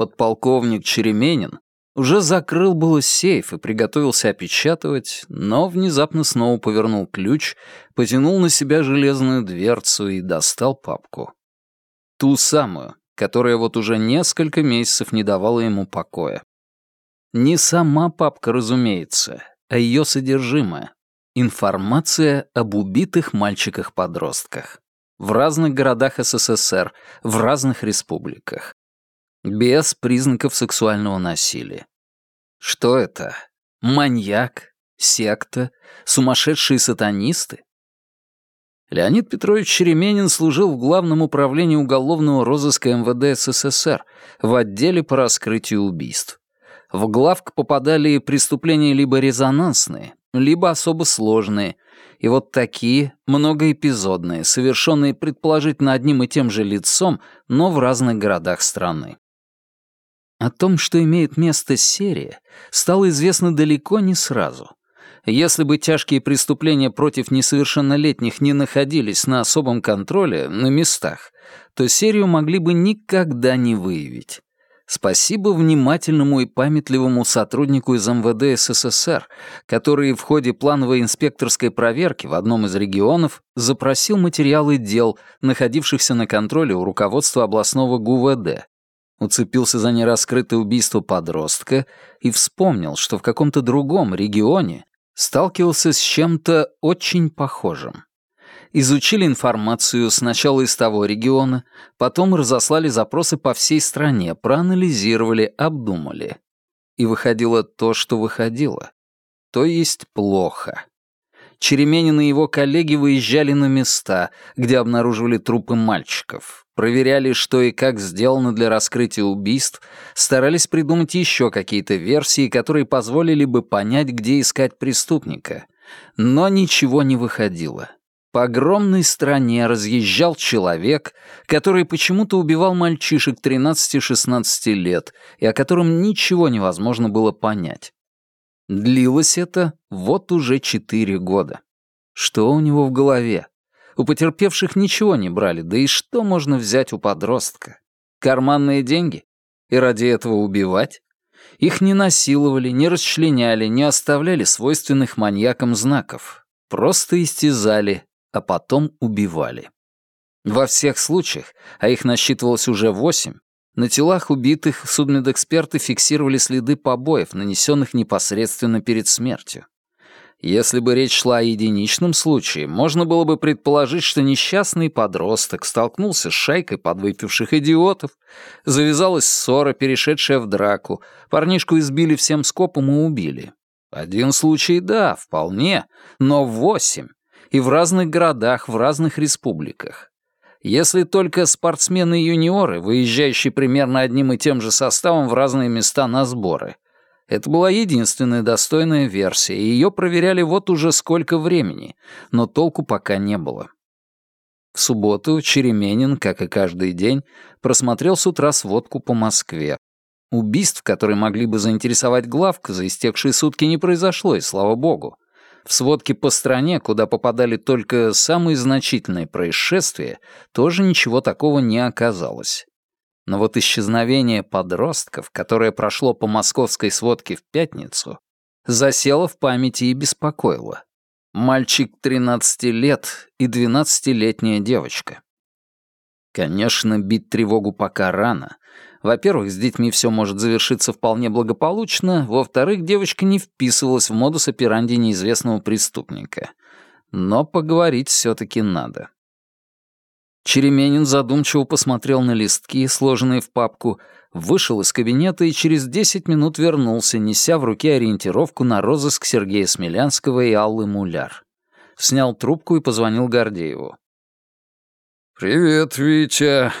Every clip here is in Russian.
подполковник Череменин, уже закрыл было сейф и приготовился опечатывать, но внезапно снова повернул ключ, потянул на себя железную дверцу и достал папку. Ту самую, которая вот уже несколько месяцев не давала ему покоя. Не сама папка, разумеется, а ее содержимое. Информация об убитых мальчиках-подростках. В разных городах СССР, в разных республиках. Без признаков сексуального насилия. Что это? Маньяк? Секта? Сумасшедшие сатанисты? Леонид Петрович Череменин служил в Главном управлении уголовного розыска МВД СССР в отделе по раскрытию убийств. В главк попадали преступления либо резонансные, либо особо сложные, и вот такие, многоэпизодные, совершенные предположительно одним и тем же лицом, но в разных городах страны. О том, что имеет место серия, стало известно далеко не сразу. Если бы тяжкие преступления против несовершеннолетних не находились на особом контроле на местах, то серию могли бы никогда не выявить. Спасибо внимательному и памятливому сотруднику из МВД СССР, который в ходе плановой инспекторской проверки в одном из регионов запросил материалы дел, находившихся на контроле у руководства областного ГУВД, уцепился за нераскрытое убийство подростка и вспомнил, что в каком-то другом регионе сталкивался с чем-то очень похожим. Изучили информацию сначала из того региона, потом разослали запросы по всей стране, проанализировали, обдумали. И выходило то, что выходило. То есть плохо. Череменин и его коллеги выезжали на места, где обнаруживали трупы мальчиков, проверяли, что и как сделано для раскрытия убийств, старались придумать еще какие-то версии, которые позволили бы понять, где искать преступника. Но ничего не выходило. По огромной стране разъезжал человек, который почему-то убивал мальчишек 13-16 лет и о котором ничего невозможно было понять. Длилось это вот уже четыре года. Что у него в голове? У потерпевших ничего не брали, да и что можно взять у подростка? Карманные деньги? И ради этого убивать? Их не насиловали, не расчленяли, не оставляли свойственных маньякам знаков. Просто истязали, а потом убивали. Во всех случаях, а их насчитывалось уже восемь, на телах убитых судмедэксперты фиксировали следы побоев, нанесенных непосредственно перед смертью. Если бы речь шла о единичном случае, можно было бы предположить, что несчастный подросток столкнулся с шайкой подвыпивших идиотов, завязалась ссора, перешедшая в драку, парнишку избили всем скопом и убили. Один случай, да, вполне, но восемь. И в разных городах, в разных республиках. Если только спортсмены-юниоры, выезжающие примерно одним и тем же составом в разные места на сборы — это была единственная достойная версия, и ее проверяли вот уже сколько времени, но толку пока не было. В субботу Череменин, как и каждый день, просмотрел с утра сводку по Москве. Убийств, которые могли бы заинтересовать главка, за истекшие сутки не произошло, и слава богу. В сводке по стране, куда попадали только самые значительные происшествия, тоже ничего такого не оказалось. Но вот исчезновение подростков, которое прошло по московской сводке в пятницу, засело в памяти и беспокоило. Мальчик 13 лет и 12-летняя девочка. Конечно, бить тревогу пока рано. Во-первых, с детьми все может завершиться вполне благополучно. Во-вторых, девочка не вписывалась в модус операнди неизвестного преступника. Но поговорить все-таки надо. Череменин задумчиво посмотрел на листки, сложенные в папку, вышел из кабинета и через десять минут вернулся, неся в руке ориентировку на розыск Сергея Смелянского и Аллы Муляр. Снял трубку и позвонил Гордееву. «Привет, Витя».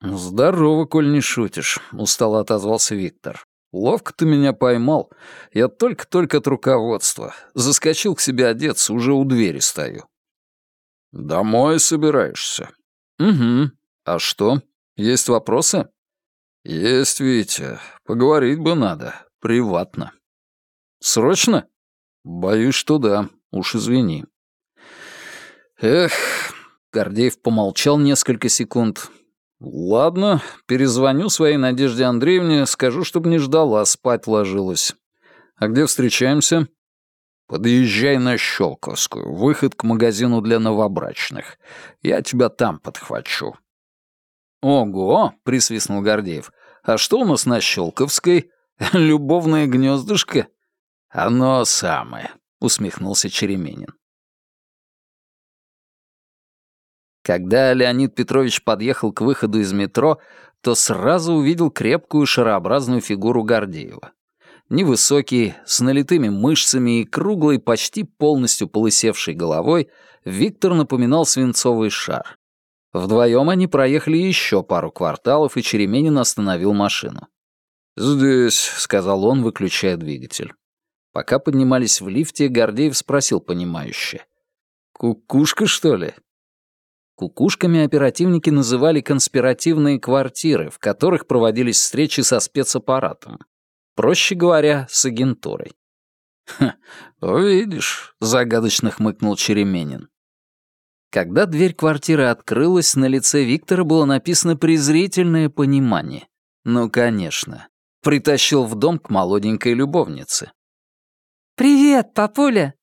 «Здорово, коль не шутишь», — устало отозвался Виктор. «Ловко ты меня поймал. Я только-только от руководства. Заскочил к себе одеться, уже у двери стою». «Домой собираешься?» «Угу. А что, есть вопросы?» «Есть, Витя. Поговорить бы надо. Приватно». «Срочно?» «Боюсь, что да. Уж извини». «Эх...» — Гордеев помолчал несколько секунд. Ладно, перезвоню своей Надежде Андреевне, скажу, чтобы не ждала, спать ложилась. А где встречаемся? Подъезжай на Щелковскую, выход к магазину для новобрачных. Я тебя там подхвачу. Ого, присвистнул Гордеев. А что у нас на Щелковской? Любовное гнездышко? Оно самое, усмехнулся Череменин. Когда Леонид Петрович подъехал к выходу из метро, то сразу увидел крепкую шарообразную фигуру Гордеева. Невысокий, с налитыми мышцами и круглой, почти полностью полысевшей головой, Виктор напоминал свинцовый шар. Вдвоем они проехали еще пару кварталов, и Череменин остановил машину. «Здесь», — сказал он, выключая двигатель. Пока поднимались в лифте, Гордеев спросил понимающе. «Кукушка, что ли?» Кукушками оперативники называли конспиративные квартиры, в которых проводились встречи со спецаппаратом. Проще говоря, с агентурой. «Ха, видишь», — загадочно хмыкнул Череменин. Когда дверь квартиры открылась, на лице Виктора было написано презрительное понимание. Ну, конечно. Притащил в дом к молоденькой любовнице. «Привет, папуля!»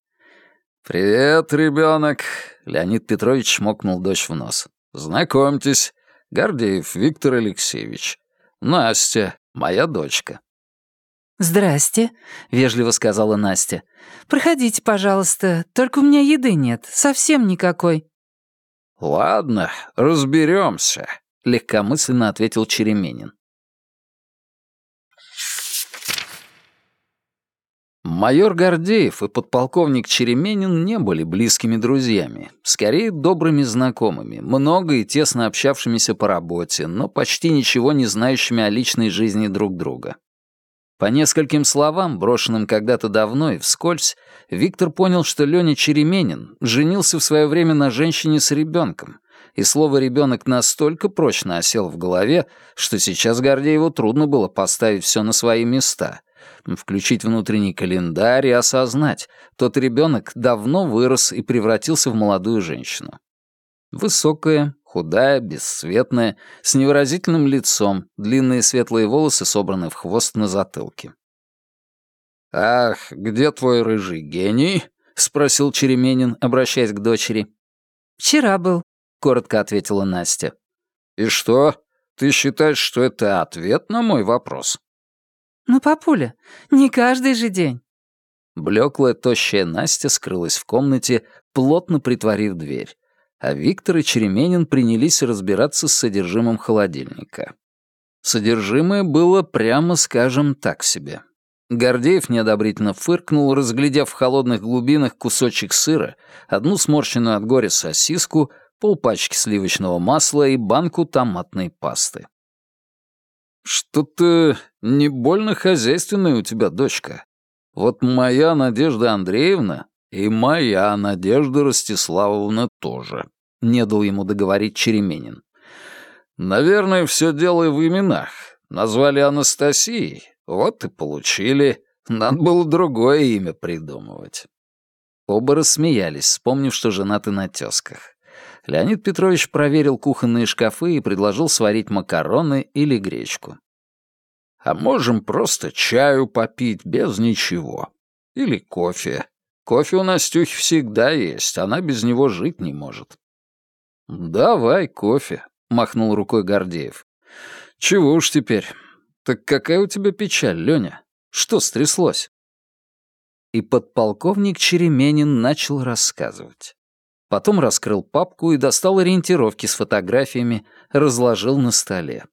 «Привет, ребенок!» — Леонид Петрович шмокнул дочь в нос. «Знакомьтесь, Гордеев Виктор Алексеевич. Настя, моя дочка». «Здрасте», — вежливо сказала Настя. «Проходите, пожалуйста, только у меня еды нет, совсем никакой». «Ладно, разберемся», — легкомысленно ответил Череменин. Майор Гордеев и подполковник Череменин не были близкими друзьями, скорее добрыми знакомыми, много и тесно общавшимися по работе, но почти ничего не знающими о личной жизни друг друга. По нескольким словам, брошенным когда-то давно и вскользь, Виктор понял, что Леня Череменин женился в свое время на женщине с ребенком, и слово «ребенок» настолько прочно осел в голове, что сейчас Гордееву трудно было поставить все на свои места — включить внутренний календарь и осознать, тот ребенок давно вырос и превратился в молодую женщину. Высокая, худая, бесцветная, с невыразительным лицом, длинные светлые волосы собраны в хвост на затылке. «Ах, где твой рыжий гений?» — спросил Череменин, обращаясь к дочери. «Вчера был», — коротко ответила Настя. «И что? Ты считаешь, что это ответ на мой вопрос?» «Ну, папуля, не каждый же день». Блеклая, тощая Настя скрылась в комнате, плотно притворив дверь, а Виктор и Череменин принялись разбираться с содержимым холодильника. Содержимое было, прямо скажем, так себе. Гордеев неодобрительно фыркнул, разглядев в холодных глубинах кусочек сыра, одну сморщенную от горя сосиску, полпачки сливочного масла и банку томатной пасты. «Что-то не больно хозяйственная у тебя дочка. Вот моя Надежда Андреевна и моя Надежда Ростиславовна тоже», — не дал ему договорить Череменин. «Наверное, все дело в именах. Назвали Анастасией, вот и получили. Надо было другое имя придумывать». Оба рассмеялись, вспомнив, что женаты на тёзках. Леонид Петрович проверил кухонные шкафы и предложил сварить макароны или гречку. «А можем просто чаю попить без ничего. Или кофе. Кофе у Настюхи всегда есть, она без него жить не может». «Давай кофе», — махнул рукой Гордеев. «Чего уж теперь. Так какая у тебя печаль, Лёня? Что стряслось?» И подполковник Череменин начал рассказывать. Потом раскрыл папку и достал ориентировки с фотографиями, разложил на столе.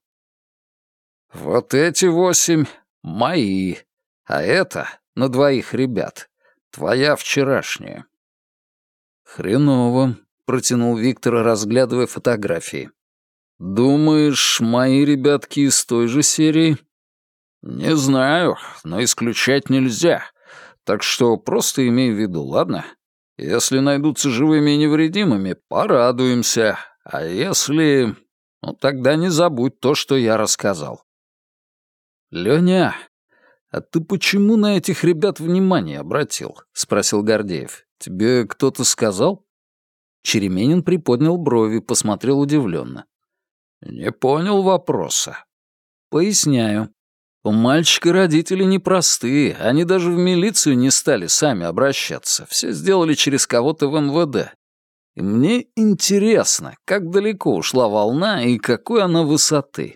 «Вот эти восемь — мои, а это на двоих ребят. Твоя вчерашняя». «Хреново», — протянул Виктор, разглядывая фотографии. «Думаешь, мои ребятки из той же серии?» «Не знаю, но исключать нельзя. Так что просто имей в виду, ладно? Если найдутся живыми и невредимыми, порадуемся. А если... Ну, тогда не забудь то, что я рассказал. «Лёня, а ты почему на этих ребят внимание обратил?» — спросил Гордеев. «Тебе кто-то сказал?» Череменин приподнял брови, посмотрел удивленно. «Не понял вопроса». «Поясняю. У мальчика родители непростые, они даже в милицию не стали сами обращаться, все сделали через кого-то в МВД. И мне интересно, как далеко ушла волна и какой она высоты».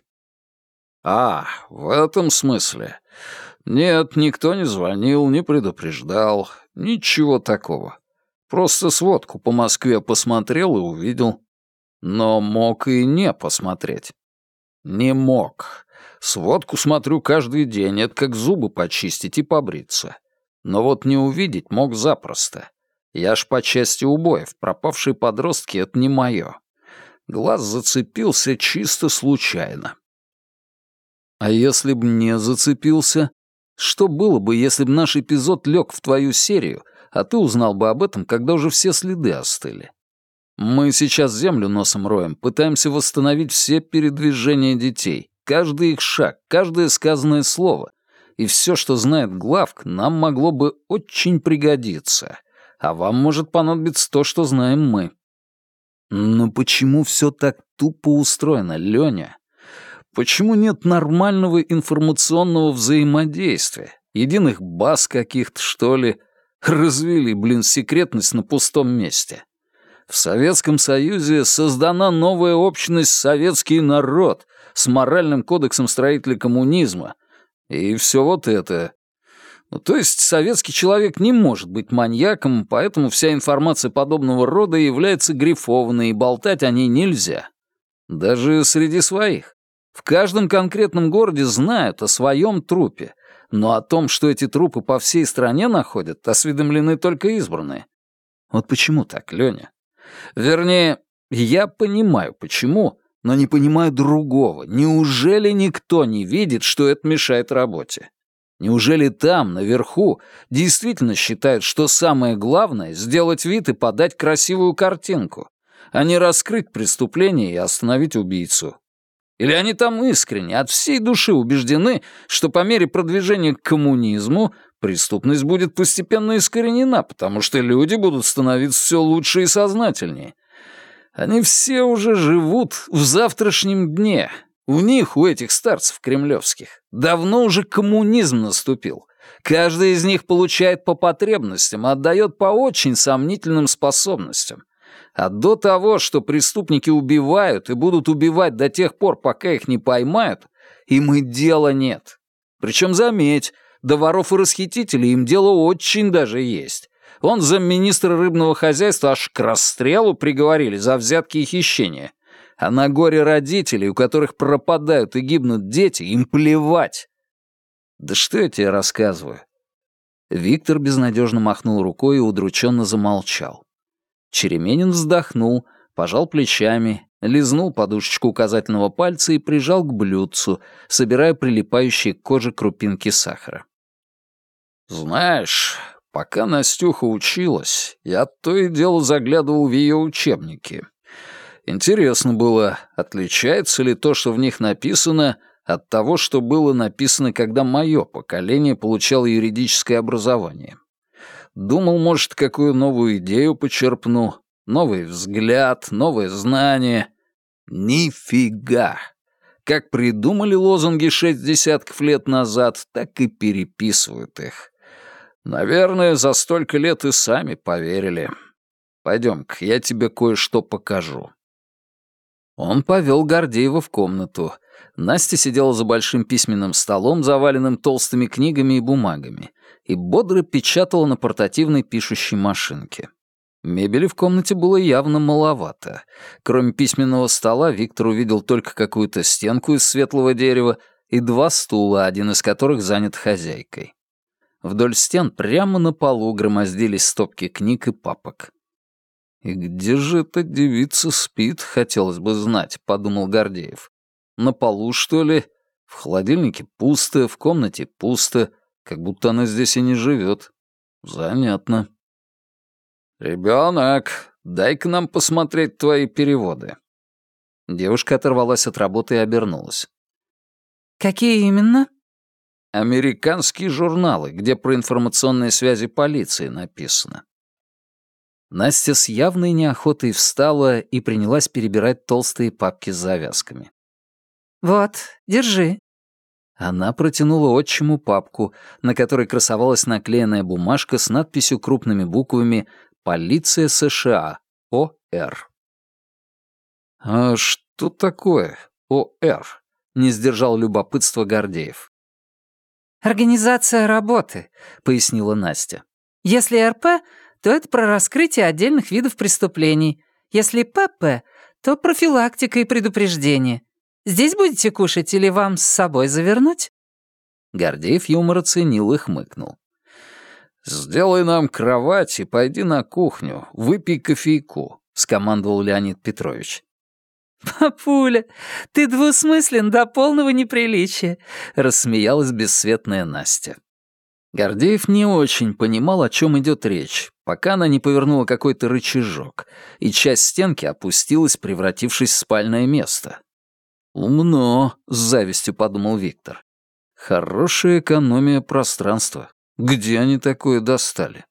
«А, в этом смысле. Нет, никто не звонил, не предупреждал, ничего такого. Просто сводку по Москве посмотрел и увидел. Но мог и не посмотреть. Не мог. Сводку смотрю каждый день, это как зубы почистить и побриться. Но вот не увидеть мог запросто. Я ж по части убоев, пропавшие подростки — это не мое. Глаз зацепился чисто случайно. А если б не зацепился? Что было бы, если бы наш эпизод лег в твою серию, а ты узнал бы об этом, когда уже все следы остыли? Мы сейчас землю носом роем, пытаемся восстановить все передвижения детей, каждый их шаг, каждое сказанное слово. И все, что знает Главк, нам могло бы очень пригодиться. А вам может понадобиться то, что знаем мы. Но почему все так тупо устроено, Леня? Почему нет нормального информационного взаимодействия? Единых баз каких-то, что ли? Развели, блин, секретность на пустом месте. В Советском Союзе создана новая общность «Советский народ» с моральным кодексом строителя коммунизма. И все вот это. Ну, то есть советский человек не может быть маньяком, поэтому вся информация подобного рода является грифованной, и болтать о ней нельзя. Даже среди своих. В каждом конкретном городе знают о своем трупе, но о том, что эти трупы по всей стране находят, осведомлены только избранные. Вот почему так, Лёня? Вернее, я понимаю, почему, но не понимаю другого. Неужели никто не видит, что это мешает работе? Неужели там, наверху, действительно считают, что самое главное — сделать вид и подать красивую картинку, а не раскрыть преступление и остановить убийцу? Или они там искренне, от всей души убеждены, что по мере продвижения к коммунизму преступность будет постепенно искоренена, потому что люди будут становиться все лучше и сознательнее. Они все уже живут в завтрашнем дне. У них, у этих старцев кремлевских, давно уже коммунизм наступил. Каждый из них получает по потребностям, отдает по очень сомнительным способностям. А до того, что преступники убивают и будут убивать до тех пор, пока их не поймают, им и дела нет. Причем, заметь, до воров и расхитителей им дело очень даже есть. Он замминистра рыбного хозяйства аж к расстрелу приговорили за взятки и хищения. А на горе родителей, у которых пропадают и гибнут дети, им плевать. Да что я тебе рассказываю? Виктор безнадежно махнул рукой и удрученно замолчал. Череменин вздохнул, пожал плечами, лизнул подушечку указательного пальца и прижал к блюдцу, собирая прилипающие к коже крупинки сахара. «Знаешь, пока Настюха училась, я то и дело заглядывал в ее учебники. Интересно было, отличается ли то, что в них написано, от того, что было написано, когда мое поколение получало юридическое образование. Думал, может, какую новую идею почерпну, новый взгляд, новое знание. Нифига! Как придумали лозунги шесть десятков лет назад, так и переписывают их. Наверное, за столько лет и сами поверили. Пойдем-ка, я тебе кое-что покажу. Он повел Гордеева в комнату. Настя сидела за большим письменным столом, заваленным толстыми книгами и бумагами и бодро печатала на портативной пишущей машинке. Мебели в комнате было явно маловато. Кроме письменного стола, Виктор увидел только какую-то стенку из светлого дерева и два стула, один из которых занят хозяйкой. Вдоль стен прямо на полу громоздились стопки книг и папок. «И где же эта девица спит, хотелось бы знать», — подумал Гордеев. «На полу, что ли? В холодильнике пусто, в комнате пусто. Как будто она здесь и не живет. Занятно. «Ребенок, дай-ка нам посмотреть твои переводы». Девушка оторвалась от работы и обернулась. «Какие именно?» «Американские журналы, где про информационные связи полиции написано». Настя с явной неохотой встала и принялась перебирать толстые папки с завязками. «Вот, держи». Она протянула отчиму папку, на которой красовалась наклеенная бумажка с надписью крупными буквами «Полиция США. ОР». «А что такое ОР?» — не сдержал любопытства Гордеев. «Организация работы», — пояснила Настя. «Если РП, то это про раскрытие отдельных видов преступлений. Если ПП, то профилактика и предупреждение. Здесь будете кушать или вам с собой завернуть?» Гордеев юмор оценил и хмыкнул. «Сделай нам кровать и пойди на кухню, выпей кофейку», — скомандовал Леонид Петрович. «Папуля, ты двусмыслен до полного неприличия», — рассмеялась бесцветная Настя. Гордеев не очень понимал, о чем идет речь, пока она не повернула какой-то рычажок, и часть стенки опустилась, превратившись в спальное место. «Умно», — с завистью подумал Виктор. «Хорошая экономия пространства. Где они такое достали?»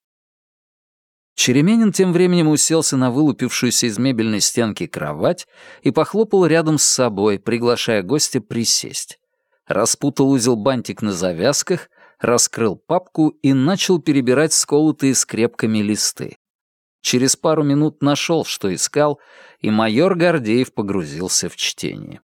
Череменин тем временем уселся на вылупившуюся из мебельной стенки кровать и похлопал рядом с собой, приглашая гостя присесть. Распутал узел бантик на завязках, раскрыл папку и начал перебирать сколотые скрепками листы. Через пару минут нашел, что искал, и майор Гордеев погрузился в чтение.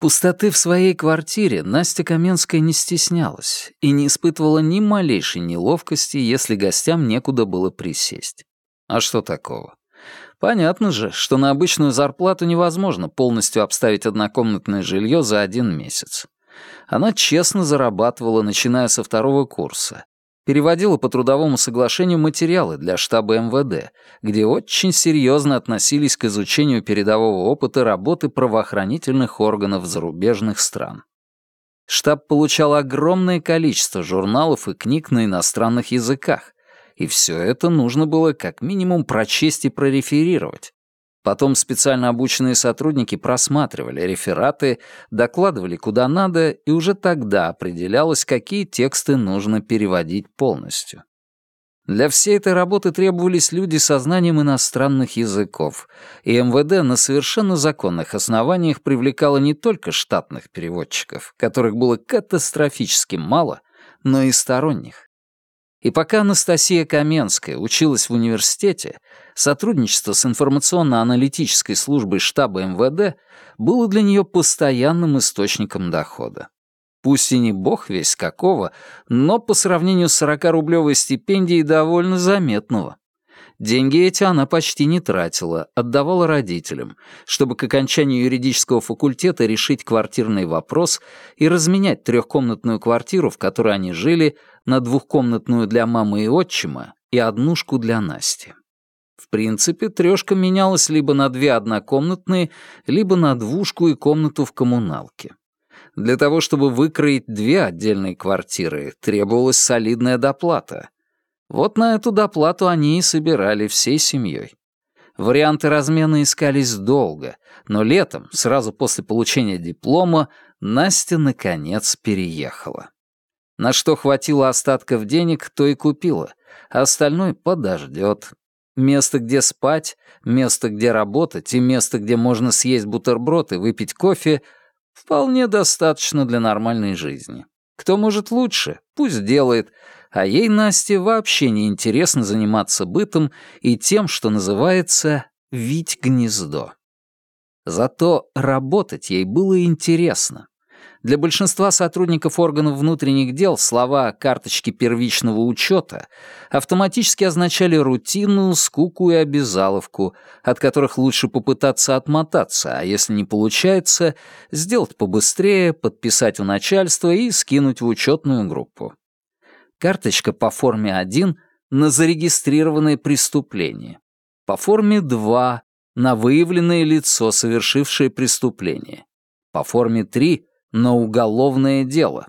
Пустоты в своей квартире Настя Каменская не стеснялась и не испытывала ни малейшей неловкости, если гостям некуда было присесть. А что такого? Понятно же, что на обычную зарплату невозможно полностью обставить однокомнатное жилье за один месяц. Она честно зарабатывала, начиная со второго курса. Переводила по трудовому соглашению материалы для штаба МВД, где очень серьезно относились к изучению передового опыта работы правоохранительных органов зарубежных стран. Штаб получал огромное количество журналов и книг на иностранных языках, и все это нужно было как минимум прочесть и прореферировать. Потом специально обученные сотрудники просматривали рефераты, докладывали куда надо, и уже тогда определялось, какие тексты нужно переводить полностью. Для всей этой работы требовались люди со знанием иностранных языков, и МВД на совершенно законных основаниях привлекало не только штатных переводчиков, которых было катастрофически мало, но и сторонних. И пока Анастасия Каменская училась в университете, сотрудничество с информационно-аналитической службой штаба МВД было для нее постоянным источником дохода. Пусть и не бог весь какого, но по сравнению с 40-рублевой стипендией довольно заметного. Деньги эти она почти не тратила, отдавала родителям, чтобы к окончанию юридического факультета решить квартирный вопрос и разменять трехкомнатную квартиру, в которой они жили, на двухкомнатную для мамы и отчима и однушку для Насти. В принципе, трешка менялась либо на две однокомнатные, либо на двушку и комнату в коммуналке. Для того, чтобы выкроить две отдельные квартиры, требовалась солидная доплата — вот на эту доплату они и собирали всей семьей. Варианты размена искались долго, но летом, сразу после получения диплома, Настя наконец переехала. На что хватило остатков денег, то и купила, а остальное подождет. Место, где спать, место, где работать и место, где можно съесть бутерброд и выпить кофе, вполне достаточно для нормальной жизни. Кто может лучше, пусть делает, а ей, Насте, вообще не интересно заниматься бытом и тем, что называется «вить гнездо». Зато работать ей было интересно. Для большинства сотрудников органов внутренних дел слова «карточки первичного учета» автоматически означали рутину, скуку и обязаловку, от которых лучше попытаться отмотаться, а если не получается, сделать побыстрее, подписать у начальства и скинуть в учетную группу. Карточка по форме 1 на зарегистрированное преступление. По форме 2 на выявленное лицо, совершившее преступление. По форме 3 на уголовное дело.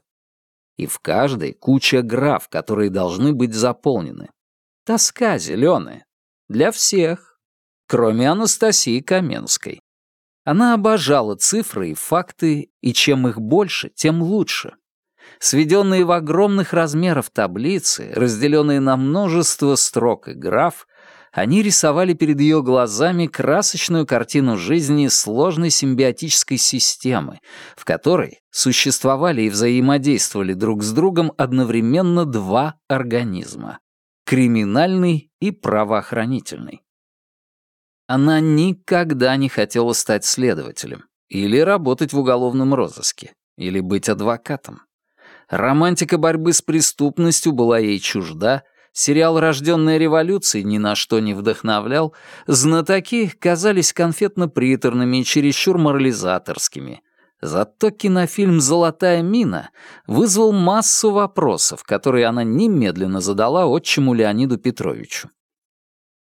И в каждой куча граф, которые должны быть заполнены. Тоска зеленая. Для всех. Кроме Анастасии Каменской. Она обожала цифры и факты, и чем их больше, тем лучше. Сведенные в огромных размеров таблицы, разделенные на множество строк и граф, они рисовали перед ее глазами красочную картину жизни сложной симбиотической системы, в которой существовали и взаимодействовали друг с другом одновременно два организма — криминальный и правоохранительный. Она никогда не хотела стать следователем, или работать в уголовном розыске, или быть адвокатом. Романтика борьбы с преступностью была ей чужда, сериал «Рожденная революцией» ни на что не вдохновлял, знатоки казались конфетно-приторными и чересчур морализаторскими. Зато кинофильм «Золотая мина» вызвал массу вопросов, которые она немедленно задала отчиму Леониду Петровичу.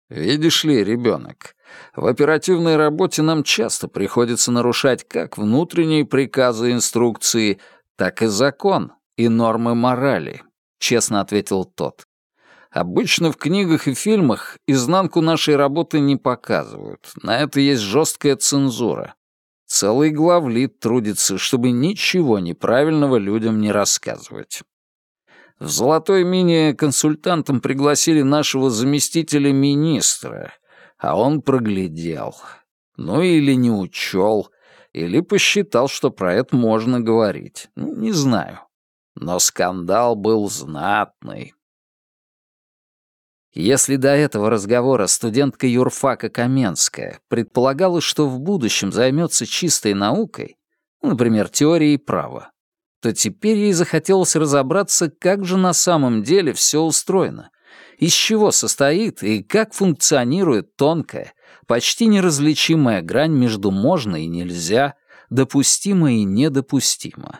«Видишь ли, ребенок, в оперативной работе нам часто приходится нарушать как внутренние приказы и инструкции, так и закон и нормы морали», — честно ответил тот. «Обычно в книгах и фильмах изнанку нашей работы не показывают. На это есть жесткая цензура. Целый главлит трудится, чтобы ничего неправильного людям не рассказывать». В «Золотой мине» консультантом пригласили нашего заместителя министра, а он проглядел. Ну или не учел, или посчитал, что про это можно говорить. Ну, не знаю. Но скандал был знатный. Если до этого разговора студентка юрфака Каменская предполагала, что в будущем займется чистой наукой, ну, например, теорией права, то теперь ей захотелось разобраться, как же на самом деле все устроено, из чего состоит и как функционирует тонкая, почти неразличимая грань между «можно» и «нельзя», «допустимо» и «недопустимо».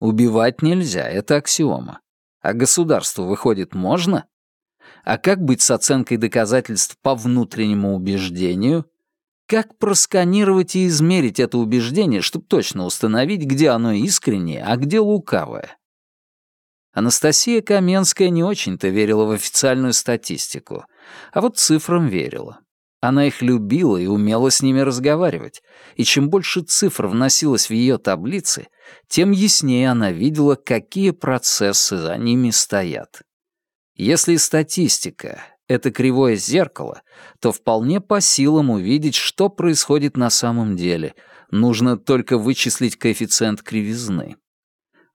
Убивать нельзя, это аксиома. А государству, выходит, можно? А как быть с оценкой доказательств по внутреннему убеждению? Как просканировать и измерить это убеждение, чтобы точно установить, где оно искреннее, а где лукавое? Анастасия Каменская не очень-то верила в официальную статистику, а вот цифрам верила. Она их любила и умела с ними разговаривать, и чем больше цифр вносилось в ее таблицы, тем яснее она видела, какие процессы за ними стоят. Если статистика это кривое зеркало, то вполне по силам увидеть, что происходит на самом деле. Нужно только вычислить коэффициент кривизны.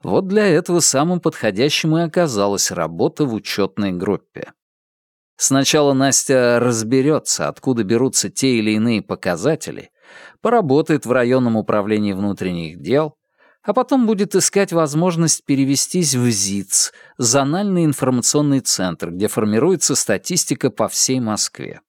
Вот для этого самым подходящим и оказалась работа в учетной группе. Сначала Настя разберется, откуда берутся те или иные показатели, поработает в районном управлении внутренних дел, а потом будет искать возможность перевестись в ЗИЦ, Зональный информационный центр, где формируется статистика по всей Москве.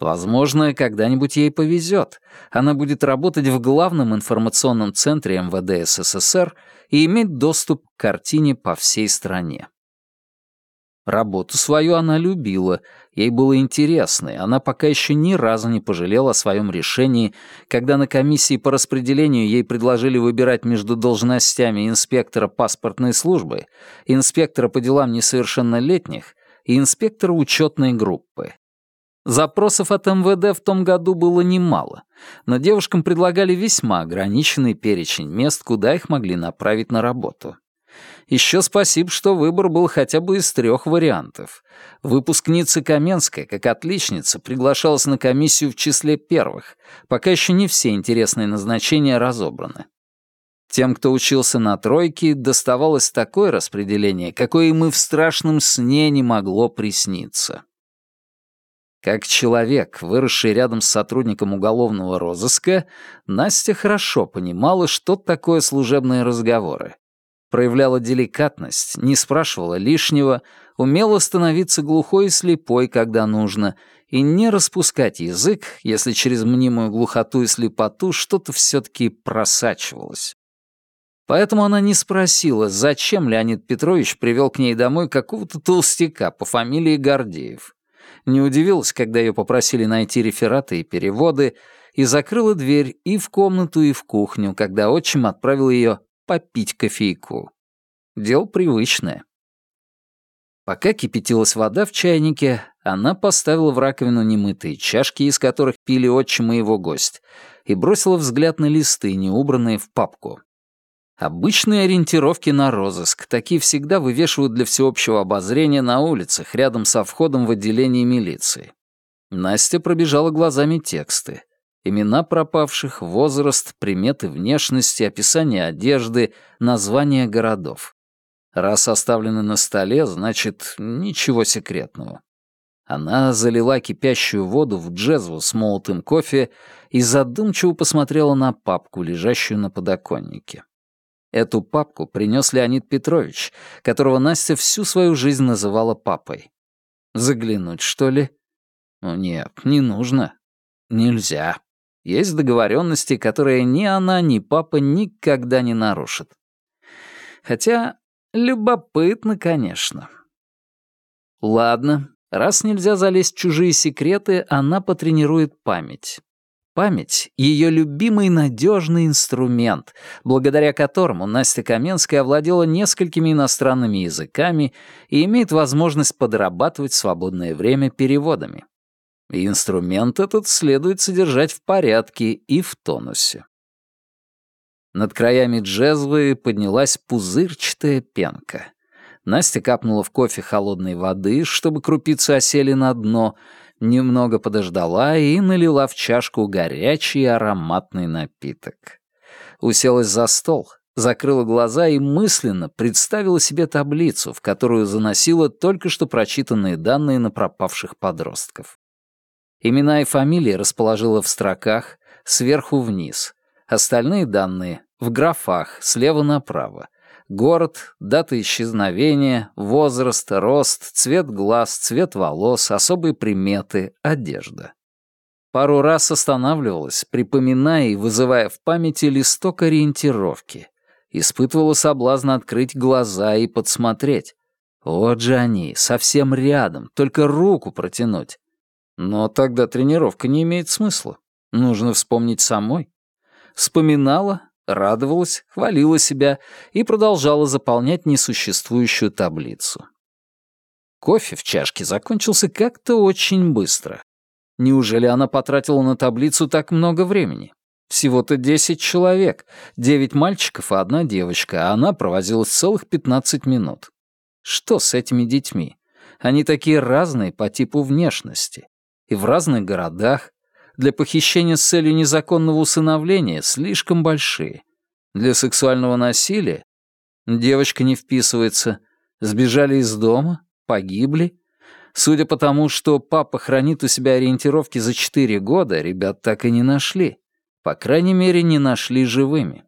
Возможно, когда-нибудь ей повезет. Она будет работать в главном информационном центре МВД СССР и иметь доступ к картине по всей стране. Работу свою она любила, ей было интересно, и она пока еще ни разу не пожалела о своем решении, когда на комиссии по распределению ей предложили выбирать между должностями инспектора паспортной службы, инспектора по делам несовершеннолетних и инспектора учетной группы. Запросов от МВД в том году было немало, но девушкам предлагали весьма ограниченный перечень мест, куда их могли направить на работу. Еще спасибо, что выбор был хотя бы из трех вариантов. Выпускница Каменская, как отличница, приглашалась на комиссию в числе первых, пока еще не все интересные назначения разобраны. Тем, кто учился на тройке, доставалось такое распределение, какое им и в страшном сне не могло присниться. Как человек, выросший рядом с сотрудником уголовного розыска, Настя хорошо понимала, что такое служебные разговоры проявляла деликатность, не спрашивала лишнего, умела становиться глухой и слепой, когда нужно, и не распускать язык, если через мнимую глухоту и слепоту что-то все-таки просачивалось. Поэтому она не спросила, зачем Леонид Петрович привел к ней домой какого-то толстяка по фамилии Гордеев. Не удивилась, когда ее попросили найти рефераты и переводы, и закрыла дверь и в комнату, и в кухню, когда отчим отправил ее попить кофейку. Дело привычное. Пока кипятилась вода в чайнике, она поставила в раковину немытые чашки, из которых пили отчим и его гость, и бросила взгляд на листы, не убранные в папку. Обычные ориентировки на розыск, такие всегда вывешивают для всеобщего обозрения на улицах, рядом со входом в отделение милиции. Настя пробежала глазами тексты. Имена пропавших, возраст, приметы внешности, описание одежды, названия городов. Раз оставлены на столе, значит, ничего секретного. Она залила кипящую воду в джезву с молотым кофе и задумчиво посмотрела на папку, лежащую на подоконнике. Эту папку принес Леонид Петрович, которого Настя всю свою жизнь называла папой. Заглянуть, что ли? Ну нет, не нужно. Нельзя. Есть договоренности, которые ни она, ни папа никогда не нарушат. Хотя любопытно, конечно. Ладно, раз нельзя залезть в чужие секреты, она потренирует память. Память — ее любимый надежный инструмент, благодаря которому Настя Каменская овладела несколькими иностранными языками и имеет возможность подрабатывать свободное время переводами. И инструмент этот следует содержать в порядке и в тонусе. Над краями джезвы поднялась пузырчатая пенка. Настя капнула в кофе холодной воды, чтобы крупицы осели на дно — немного подождала и налила в чашку горячий ароматный напиток. Уселась за стол, закрыла глаза и мысленно представила себе таблицу, в которую заносила только что прочитанные данные на пропавших подростков. Имена и фамилии расположила в строках сверху вниз, остальные данные — в графах слева направо, Город, дата исчезновения, возраст, рост, цвет глаз, цвет волос, особые приметы, одежда. Пару раз останавливалась, припоминая и вызывая в памяти листок ориентировки. Испытывала соблазн открыть глаза и подсмотреть. Вот же они, совсем рядом, только руку протянуть. Но тогда тренировка не имеет смысла. Нужно вспомнить самой. Вспоминала, радовалась, хвалила себя и продолжала заполнять несуществующую таблицу. Кофе в чашке закончился как-то очень быстро. Неужели она потратила на таблицу так много времени? Всего-то десять человек, девять мальчиков и одна девочка, а она провозилась целых пятнадцать минут. Что с этими детьми? Они такие разные по типу внешности. И в разных городах, для похищения с целью незаконного усыновления слишком большие. Для сексуального насилия девочка не вписывается. Сбежали из дома, погибли. Судя по тому, что папа хранит у себя ориентировки за четыре года, ребят так и не нашли. По крайней мере, не нашли живыми.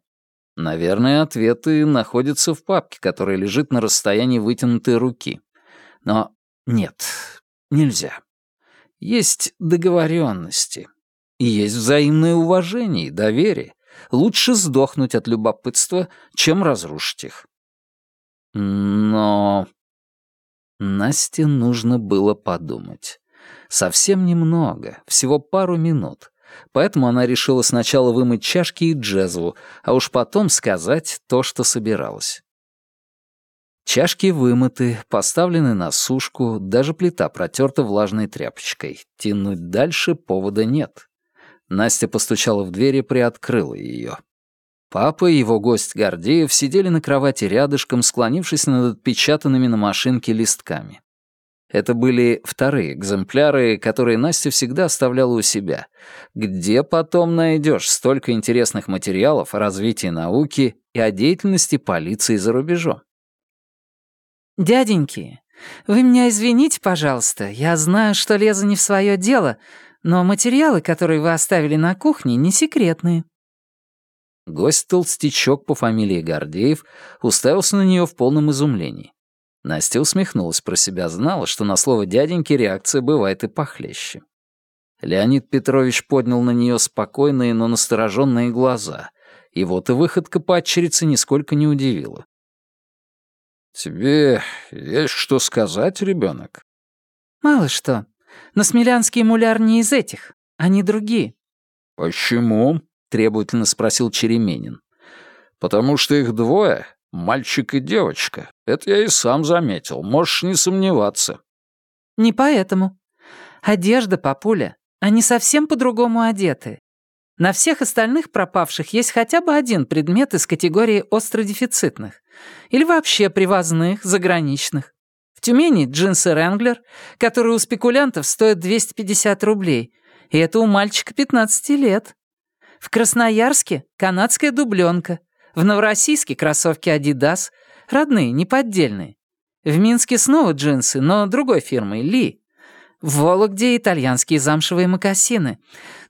Наверное, ответы находятся в папке, которая лежит на расстоянии вытянутой руки. Но нет, нельзя. Есть договоренности. И есть взаимное уважение и доверие. Лучше сдохнуть от любопытства, чем разрушить их. Но... Насте нужно было подумать. Совсем немного, всего пару минут. Поэтому она решила сначала вымыть чашки и джезву, а уж потом сказать то, что собиралась. Чашки вымыты, поставлены на сушку, даже плита протерта влажной тряпочкой. Тянуть дальше повода нет. Настя постучала в дверь и приоткрыла ее. Папа и его гость Гордеев сидели на кровати рядышком, склонившись над отпечатанными на машинке листками. Это были вторые экземпляры, которые Настя всегда оставляла у себя. Где потом найдешь столько интересных материалов о развитии науки и о деятельности полиции за рубежом? «Дяденьки, вы меня извините, пожалуйста. Я знаю, что лезу не в свое дело, но материалы, которые вы оставили на кухне, не секретные». Гость-толстячок по фамилии Гордеев уставился на нее в полном изумлении. Настя усмехнулась про себя, знала, что на слово дяденьки реакция бывает и похлеще. Леонид Петрович поднял на нее спокойные, но настороженные глаза, и вот и выходка падчерицы нисколько не удивила. «Тебе есть что сказать, ребенок? «Мало что. Но смелянский муляр не из этих, они другие». «Почему?» — требовательно спросил Череменин. «Потому что их двое, мальчик и девочка. Это я и сам заметил, можешь не сомневаться». «Не поэтому. Одежда, папуля. Они совсем по-другому одеты. На всех остальных пропавших есть хотя бы один предмет из категории остродефицитных. Или вообще привозных, заграничных. В Тюмени джинсы «Ренглер», которые у спекулянтов стоят 250 рублей, и это у мальчика 15 лет. В Красноярске канадская дубленка, в Новороссийске кроссовки «Адидас», родные, не поддельные. В Минске снова джинсы, но другой фирмы, «Ли». В Вологде итальянские замшевые мокасины.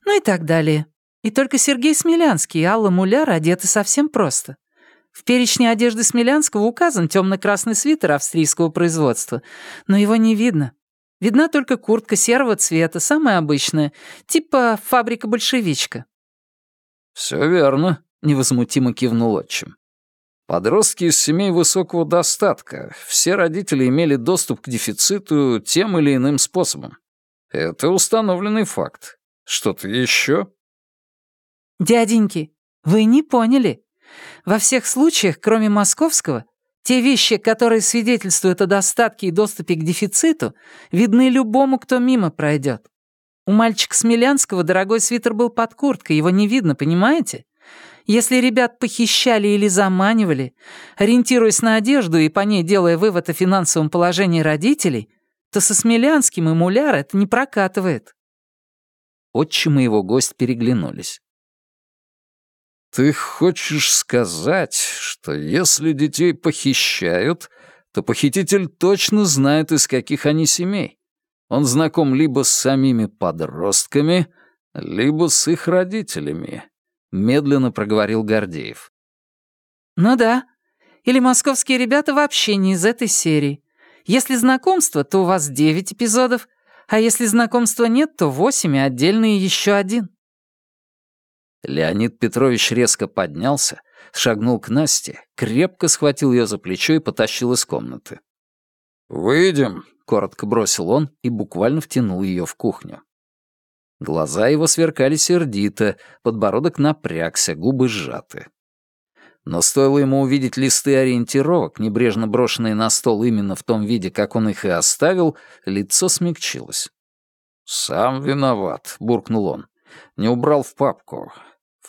Ну и так далее. И только Сергей Смелянский и Алла Муляр одеты совсем просто. В перечне одежды Смелянского указан темно-красный свитер австрийского производства, но его не видно. Видна только куртка серого цвета, самая обычная, типа фабрика-большевичка. «Все верно», — невозмутимо кивнул отчим. Подростки из семей высокого достатка. Все родители имели доступ к дефициту тем или иным способом. Это установленный факт. Что-то еще? «Дяденьки, вы не поняли. Во всех случаях, кроме московского, те вещи, которые свидетельствуют о достатке и доступе к дефициту, видны любому, кто мимо пройдет. У мальчика Смелянского дорогой свитер был под курткой, его не видно, понимаете? Если ребят похищали или заманивали, ориентируясь на одежду и по ней делая вывод о финансовом положении родителей, то со Смелянским и Муляр это не прокатывает. Отчим и его гость переглянулись. «Ты хочешь сказать, что если детей похищают, то похититель точно знает, из каких они семей? Он знаком либо с самими подростками, либо с их родителями», — медленно проговорил Гордеев. «Ну да. Или московские ребята вообще не из этой серии. Если знакомство, то у вас девять эпизодов, а если знакомства нет, то восемь и отдельные еще один». Леонид Петрович резко поднялся, шагнул к Насте, крепко схватил ее за плечо и потащил из комнаты. «Выйдем», — коротко бросил он и буквально втянул ее в кухню. Глаза его сверкали сердито, подбородок напрягся, губы сжаты. Но стоило ему увидеть листы ориентировок, небрежно брошенные на стол именно в том виде, как он их и оставил, лицо смягчилось. «Сам виноват», — буркнул он. «Не убрал в папку.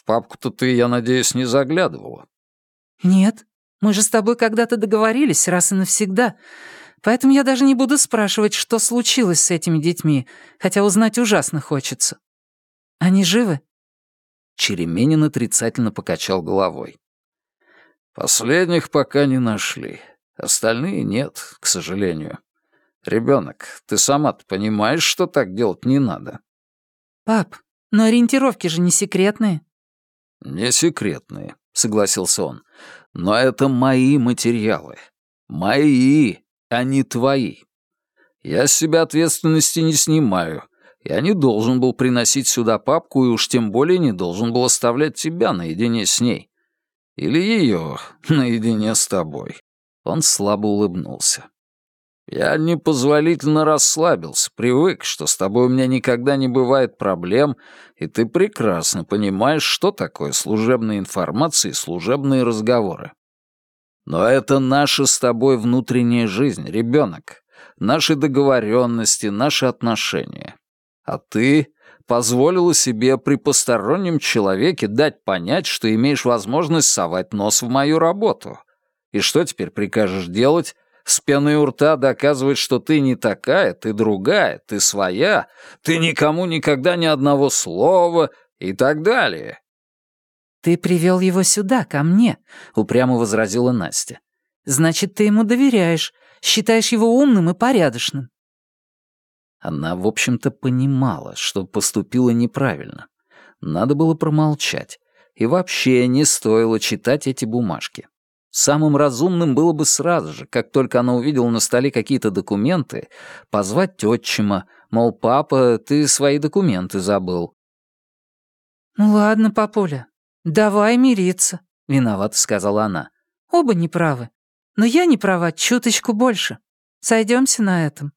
Папку-то ты, я надеюсь, не заглядывала?» «Нет, мы же с тобой когда-то договорились раз и навсегда. Поэтому я даже не буду спрашивать, что случилось с этими детьми, хотя узнать ужасно хочется. Они живы?» Череменин отрицательно покачал головой. «Последних пока не нашли. Остальные нет, к сожалению. Ребенок, ты сама-то понимаешь, что так делать не надо?» «Пап, но ориентировки же не секретные». «Не секретные», — согласился он. «Но это мои материалы. Мои, а не твои. Я с себя ответственности не снимаю. Я не должен был приносить сюда папку и уж тем более не должен был оставлять тебя наедине с ней. Или ее наедине с тобой». Он слабо улыбнулся. Я непозволительно расслабился, привык, что с тобой у меня никогда не бывает проблем, и ты прекрасно понимаешь, что такое служебная информация и служебные разговоры. Но это наша с тобой внутренняя жизнь, ребенок, наши договоренности, наши отношения. А ты позволила себе при постороннем человеке дать понять, что имеешь возможность совать нос в мою работу. И что теперь прикажешь делать? С пеной у рта доказывать, что ты не такая, ты другая, ты своя, ты никому никогда ни одного слова и так далее. «Ты привел его сюда, ко мне», — упрямо возразила Настя. «Значит, ты ему доверяешь, считаешь его умным и порядочным». Она, в общем-то, понимала, что поступила неправильно. Надо было промолчать. И вообще не стоило читать эти бумажки. Самым разумным было бы сразу же, как только она увидела на столе какие-то документы, позвать отчима, мол, папа, ты свои документы забыл. «Ну ладно, папуля, давай мириться», — виновата сказала она. «Оба неправы. Но я не права чуточку больше. Сойдемся на этом».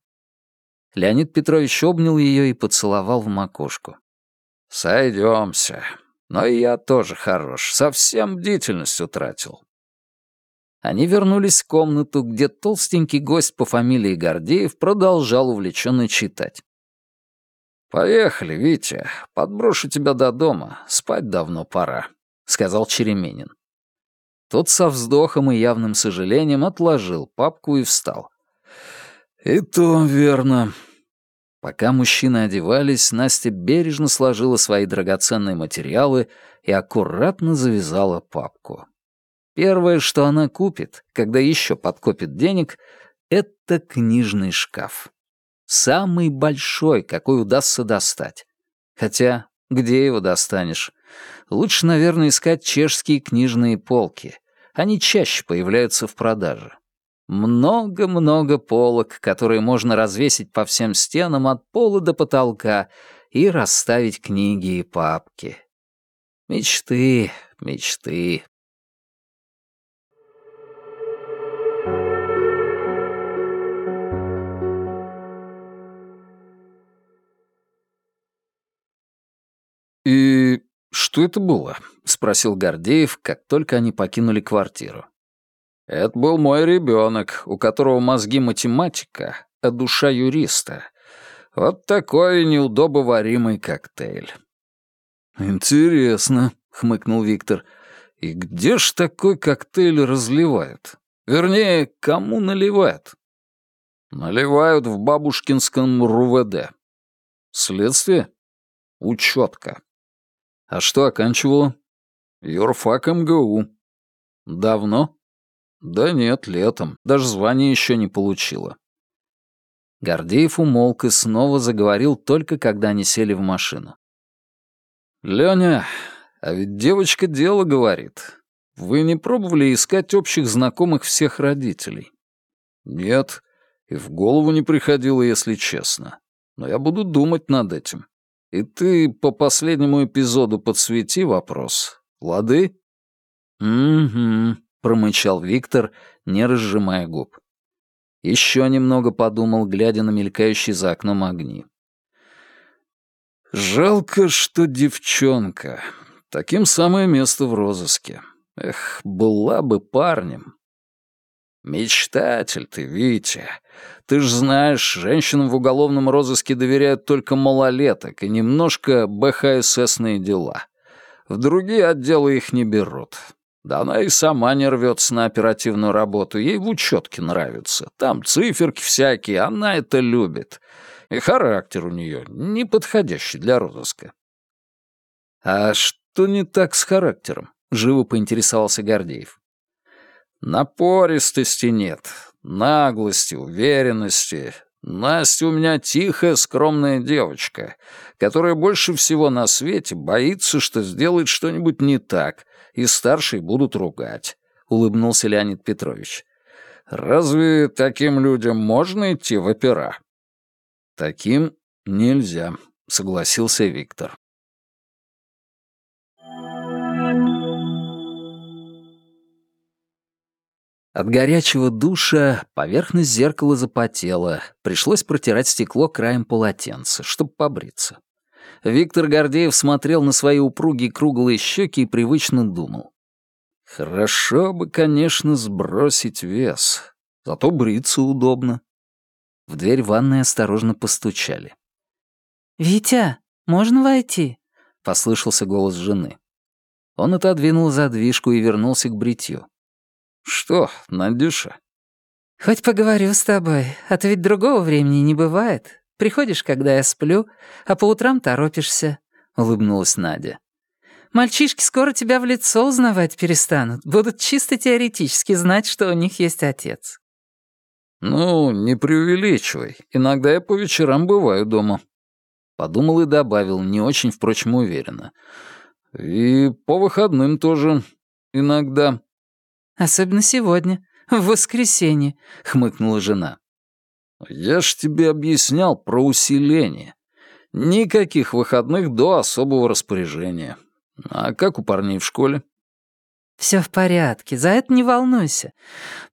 Леонид Петрович обнял ее и поцеловал в макушку. Сойдемся. Но и я тоже хорош, совсем бдительность утратил. Они вернулись в комнату, где толстенький гость по фамилии Гордеев продолжал увлеченно читать. «Поехали, Витя, подброшу тебя до дома, спать давно пора», — сказал Череменин. Тот со вздохом и явным сожалением отложил папку и встал. «И то верно». Пока мужчины одевались, Настя бережно сложила свои драгоценные материалы и аккуратно завязала папку. Первое, что она купит, когда еще подкопит денег, это книжный шкаф. Самый большой, какой удастся достать. Хотя, где его достанешь? Лучше, наверное, искать чешские книжные полки. Они чаще появляются в продаже. Много-много полок, которые можно развесить по всем стенам от пола до потолка и расставить книги и папки. Мечты, мечты. Что это было?» — спросил Гордеев, как только они покинули квартиру. «Это был мой ребенок, у которого мозги математика, а душа юриста. Вот такой неудобоваримый коктейль». «Интересно», — хмыкнул Виктор. «И где ж такой коктейль разливают? Вернее, кому наливают?» «Наливают в бабушкинском РУВД». «Следствие?» «Учетка». А что оканчивала? Юрфак МГУ. Давно? Да нет, летом. Даже звание еще не получила. Гордеев умолк и снова заговорил только когда они сели в машину. «Леня, а ведь девочка дело говорит. Вы не пробовали искать общих знакомых всех родителей?» «Нет, и в голову не приходило, если честно. Но я буду думать над этим. И ты по последнему эпизоду подсвети вопрос. Лады?» «Угу», — промычал Виктор, не разжимая губ. Еще немного подумал, глядя на мелькающие за окном огни. «Жалко, что девчонка. Таким самое место в розыске. Эх, была бы парнем. «Мечтатель ты, Витя. Ты ж знаешь, женщинам в уголовном розыске доверяют только малолеток и немножко БХССные дела. В другие отделы их не берут. Да она и сама не рвется на оперативную работу, ей в учетке нравится. Там циферки всякие, она это любит. И характер у нее неподходящий для розыска». «А что не так с характером?» — живо поинтересовался Гордеев. Напористости нет, наглости, уверенности. Настя у меня тихая, скромная девочка, которая больше всего на свете боится, что сделает что-нибудь не так, и старшие будут ругать», — улыбнулся Леонид Петрович. «Разве таким людям можно идти в опера?» «Таким нельзя», — согласился Виктор. От горячего душа поверхность зеркала запотела, пришлось протирать стекло краем полотенца, чтобы побриться. Виктор Гордеев смотрел на свои упругие круглые щеки и привычно думал. «Хорошо бы, конечно, сбросить вес, зато бриться удобно». В дверь ванной осторожно постучали. «Витя, можно войти?» — послышался голос жены. Он отодвинул задвижку и вернулся к бритью. «Что, Надюша?» «Хоть поговорю с тобой, а то ведь другого времени не бывает. Приходишь, когда я сплю, а по утрам торопишься», — улыбнулась Надя. «Мальчишки скоро тебя в лицо узнавать перестанут, будут чисто теоретически знать, что у них есть отец». «Ну, не преувеличивай. Иногда я по вечерам бываю дома». Подумал и добавил, не очень, впрочем, уверенно. «И по выходным тоже иногда». Особенно сегодня, в воскресенье», — хмыкнула жена. «Я ж тебе объяснял про усиление. Никаких выходных до особого распоряжения. А как у парней в школе?» «Все в порядке, за это не волнуйся.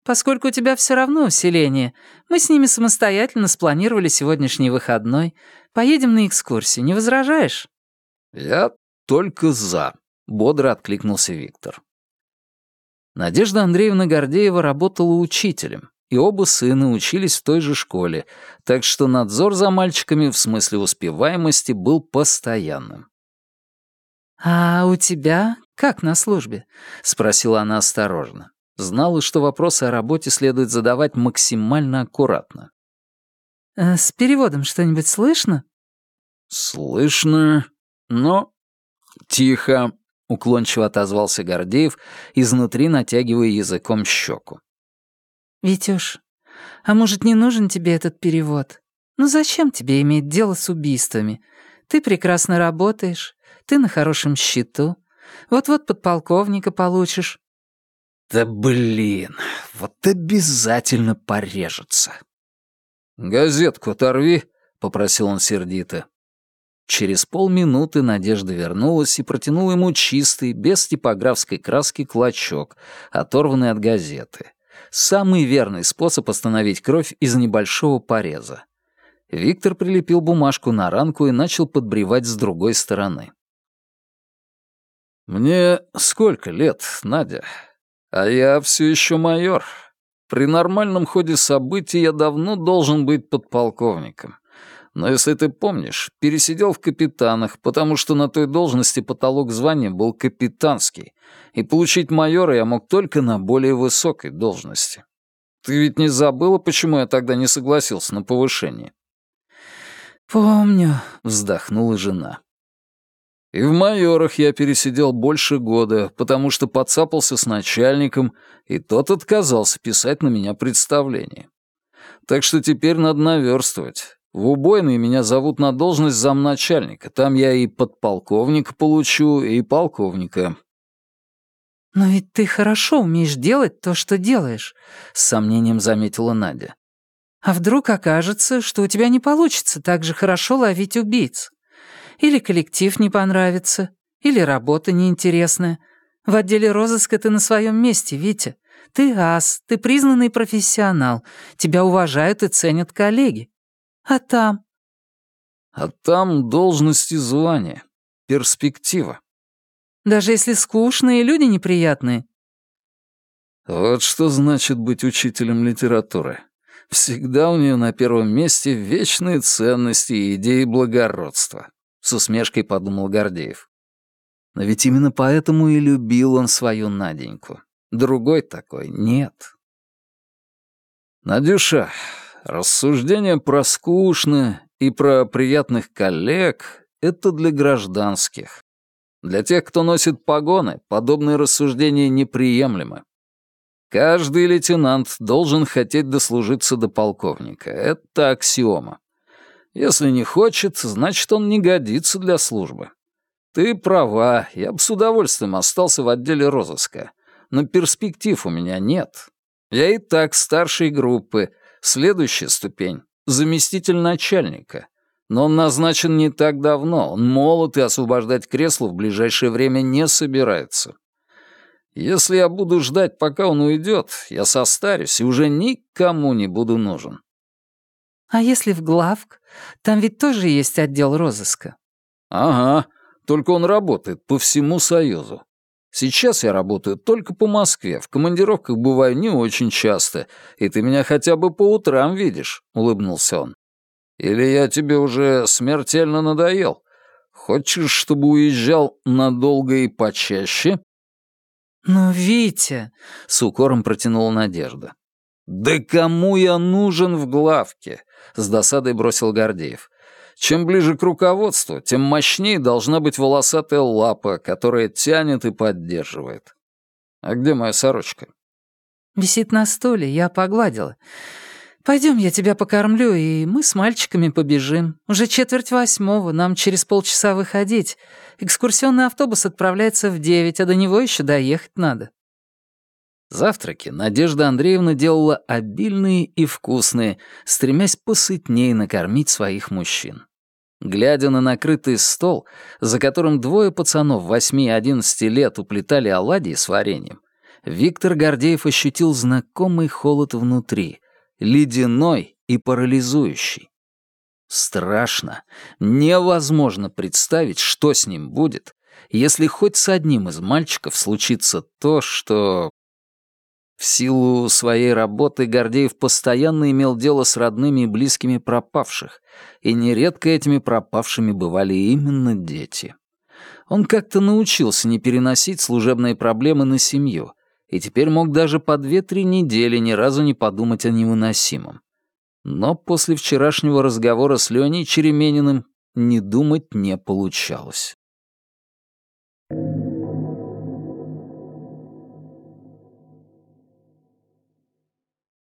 Поскольку у тебя все равно усиление, мы с ними самостоятельно спланировали сегодняшний выходной. Поедем на экскурсию, не возражаешь?» «Я только за», — бодро откликнулся Виктор. Надежда Андреевна Гордеева работала учителем, и оба сына учились в той же школе, так что надзор за мальчиками в смысле успеваемости был постоянным. «А у тебя как на службе?» — спросила она осторожно. Знала, что вопросы о работе следует задавать максимально аккуратно. «Э, «С переводом что-нибудь слышно?» «Слышно, но тихо», — уклончиво отозвался Гордеев, изнутри натягивая языком щеку. «Витюш, а может, не нужен тебе этот перевод? Ну зачем тебе иметь дело с убийствами? Ты прекрасно работаешь, ты на хорошем счету. Вот-вот подполковника получишь». «Да блин, вот обязательно порежется». «Газетку оторви», — попросил он сердито. Через полминуты Надежда вернулась и протянула ему чистый, без типографской краски клочок, оторванный от газеты. Самый верный способ остановить кровь из небольшого пореза. Виктор прилепил бумажку на ранку и начал подбревать с другой стороны. «Мне сколько лет, Надя? А я все еще майор. При нормальном ходе событий я давно должен быть подполковником. Но если ты помнишь, пересидел в капитанах, потому что на той должности потолок звания был капитанский, и получить майора я мог только на более высокой должности. Ты ведь не забыла, почему я тогда не согласился на повышение?» «Помню», — вздохнула жена. И в майорах я пересидел больше года, потому что подцапался с начальником, и тот отказался писать на меня представление. Так что теперь надо наверстывать. В убойной меня зовут на должность замначальника. Там я и подполковника получу, и полковника». «Но ведь ты хорошо умеешь делать то, что делаешь», — с сомнением заметила Надя. «А вдруг окажется, что у тебя не получится так же хорошо ловить убийц? Или коллектив не понравится, или работа неинтересная. В отделе розыска ты на своем месте, Витя. Ты ас, ты признанный профессионал, тебя уважают и ценят коллеги. А там? А там должность и звание, перспектива. Даже если скучные люди неприятные. Вот что значит быть учителем литературы. Всегда у нее на первом месте вечные ценности и идеи благородства. С усмешкой подумал Гордеев. Но ведь именно поэтому и любил он свою Наденьку. Другой такой нет. Надюша, Рассуждения про скучно и про приятных коллег — это для гражданских. Для тех, кто носит погоны, подобные рассуждения неприемлемы. Каждый лейтенант должен хотеть дослужиться до полковника. Это аксиома. Если не хочет, значит, он не годится для службы. Ты права, я бы с удовольствием остался в отделе розыска. Но перспектив у меня нет. Я и так старшей группы — Следующая ступень — заместитель начальника. Но он назначен не так давно, он молод и освобождать кресло в ближайшее время не собирается. Если я буду ждать, пока он уйдет, я состарюсь и уже никому не буду нужен. А если в главк? Там ведь тоже есть отдел розыска. Ага, только он работает по всему Союзу. Сейчас я работаю только по Москве, в командировках бываю не очень часто, и ты меня хотя бы по утрам видишь», — улыбнулся он. «Или я тебе уже смертельно надоел? Хочешь, чтобы уезжал надолго и почаще?» «Но, Витя...» — с укором протянула Надежда. «Да кому я нужен в главке?» — с досадой бросил Гордеев. Чем ближе к руководству, тем мощнее должна быть волосатая лапа, которая тянет и поддерживает. А где моя сорочка? Висит на столе, я погладила. Пойдем, я тебя покормлю, и мы с мальчиками побежим. Уже четверть восьмого, нам через полчаса выходить. Экскурсионный автобус отправляется в девять, а до него еще доехать надо. Завтраки Надежда Андреевна делала обильные и вкусные, стремясь посытнее накормить своих мужчин. Глядя на накрытый стол, за которым двое пацанов 8 и 11 лет уплетали оладьи с вареньем, Виктор Гордеев ощутил знакомый холод внутри, ледяной и парализующий. Страшно, невозможно представить, что с ним будет, если хоть с одним из мальчиков случится то, что В силу своей работы Гордеев постоянно имел дело с родными и близкими пропавших, и нередко этими пропавшими бывали именно дети. Он как-то научился не переносить служебные проблемы на семью, и теперь мог даже по две-три недели ни разу не подумать о невыносимом. Но после вчерашнего разговора с Леней Черемениным не думать не получалось.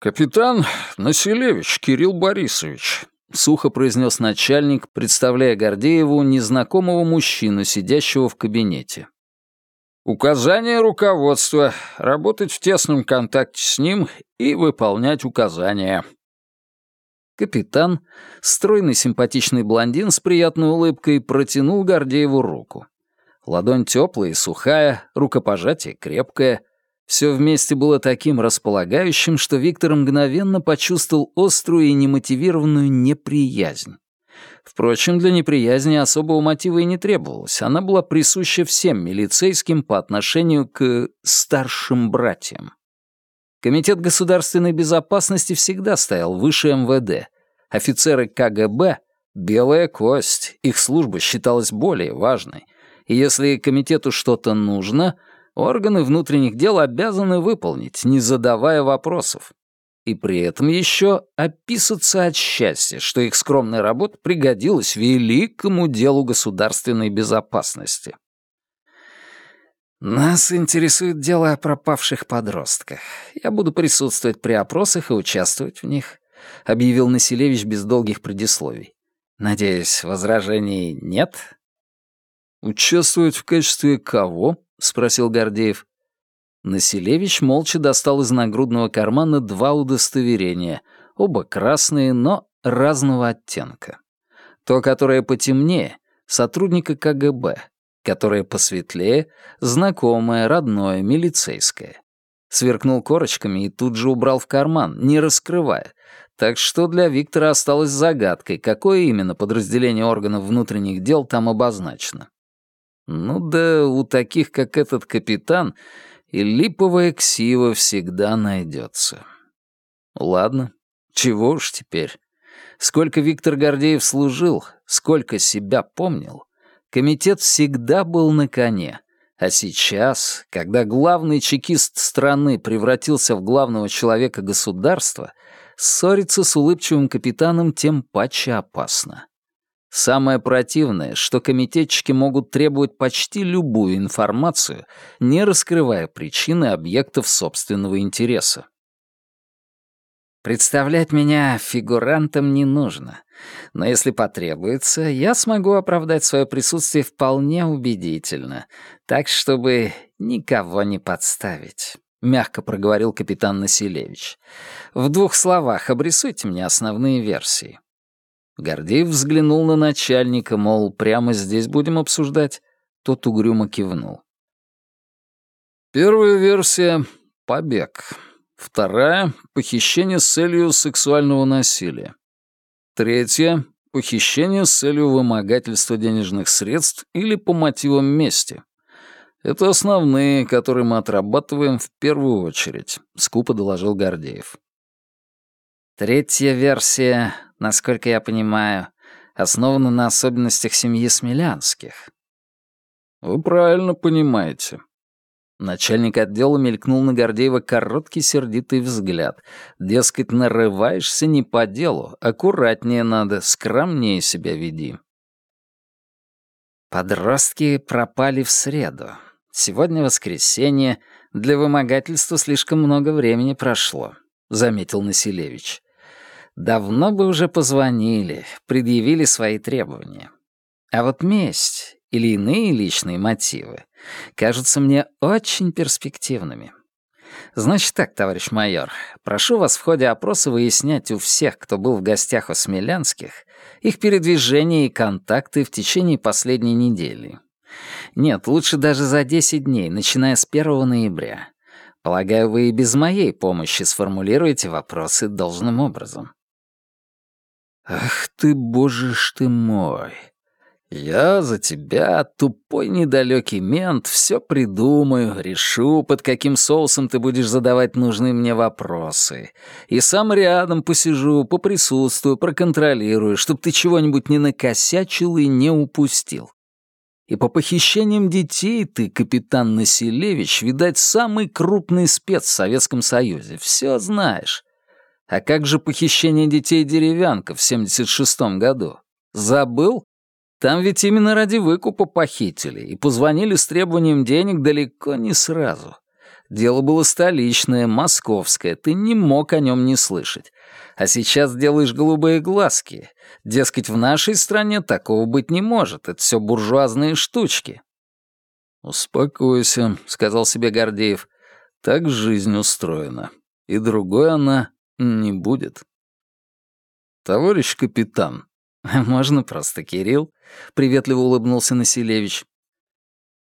«Капитан Населевич Кирилл Борисович», — сухо произнес начальник, представляя Гордееву незнакомого мужчину, сидящего в кабинете. «Указание руководства — работать в тесном контакте с ним и выполнять указания». Капитан, стройный симпатичный блондин с приятной улыбкой, протянул Гордееву руку. Ладонь теплая и сухая, рукопожатие крепкое — все вместе было таким располагающим, что Виктор мгновенно почувствовал острую и немотивированную неприязнь. Впрочем, для неприязни особого мотива и не требовалось. Она была присуща всем милицейским по отношению к старшим братьям. Комитет государственной безопасности всегда стоял выше МВД. Офицеры КГБ — белая кость, их служба считалась более важной. И если комитету что-то нужно — органы внутренних дел обязаны выполнить, не задавая вопросов. И при этом еще описаться от счастья, что их скромная работа пригодилась великому делу государственной безопасности. «Нас интересует дело о пропавших подростках. Я буду присутствовать при опросах и участвовать в них», — объявил Населевич без долгих предисловий. «Надеюсь, возражений нет?» «Участвовать в качестве кого?» — спросил Гордеев. Населевич молча достал из нагрудного кармана два удостоверения, оба красные, но разного оттенка. То, которое потемнее, сотрудника КГБ, которое посветлее, знакомое, родное, милицейское. Сверкнул корочками и тут же убрал в карман, не раскрывая. Так что для Виктора осталось загадкой, какое именно подразделение органов внутренних дел там обозначено. Ну да у таких, как этот капитан, и липовая ксива всегда найдется. Ладно, чего уж теперь. Сколько Виктор Гордеев служил, сколько себя помнил, комитет всегда был на коне. А сейчас, когда главный чекист страны превратился в главного человека государства, ссориться с улыбчивым капитаном тем паче опасно. Самое противное, что комитетчики могут требовать почти любую информацию, не раскрывая причины объектов собственного интереса. Представлять меня фигурантом не нужно, но если потребуется, я смогу оправдать свое присутствие вполне убедительно, так, чтобы никого не подставить. — мягко проговорил капитан Населевич. «В двух словах обрисуйте мне основные версии». Гордеев взглянул на начальника, мол, прямо здесь будем обсуждать. Тот угрюмо кивнул. Первая версия — побег. Вторая — похищение с целью сексуального насилия. Третья — похищение с целью вымогательства денежных средств или по мотивам мести. Это основные, которые мы отрабатываем в первую очередь», — скупо доложил Гордеев. Третья версия насколько я понимаю, основана на особенностях семьи Смелянских. Вы правильно понимаете. Начальник отдела мелькнул на Гордеева короткий сердитый взгляд. Дескать, нарываешься не по делу, аккуратнее надо, скромнее себя веди. Подростки пропали в среду. Сегодня воскресенье, для вымогательства слишком много времени прошло, заметил Населевич давно бы уже позвонили, предъявили свои требования. А вот месть или иные личные мотивы кажутся мне очень перспективными. Значит так, товарищ майор, прошу вас в ходе опроса выяснять у всех, кто был в гостях у Смелянских, их передвижения и контакты в течение последней недели. Нет, лучше даже за 10 дней, начиная с 1 ноября. Полагаю, вы и без моей помощи сформулируете вопросы должным образом. Ах ты, боже ж ты мой! Я за тебя, тупой недалекий мент, все придумаю, решу, под каким соусом ты будешь задавать нужные мне вопросы. И сам рядом посижу, поприсутствую, проконтролирую, чтоб ты чего-нибудь не накосячил и не упустил. И по похищениям детей ты, капитан Населевич, видать, самый крупный спец в Советском Союзе. Все знаешь. А как же похищение детей деревянка в 76-м году? Забыл? Там ведь именно ради выкупа похитили и позвонили с требованием денег далеко не сразу. Дело было столичное, московское, ты не мог о нем не слышать. А сейчас делаешь голубые глазки. Дескать, в нашей стране такого быть не может, это все буржуазные штучки. «Успокойся», — сказал себе Гордеев. «Так жизнь устроена. И другой она не будет». «Товарищ капитан», «Можно просто Кирилл», — приветливо улыбнулся Населевич.